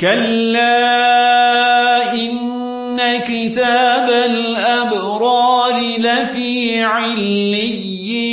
كلا إن كتاب الأبرار لفي عليين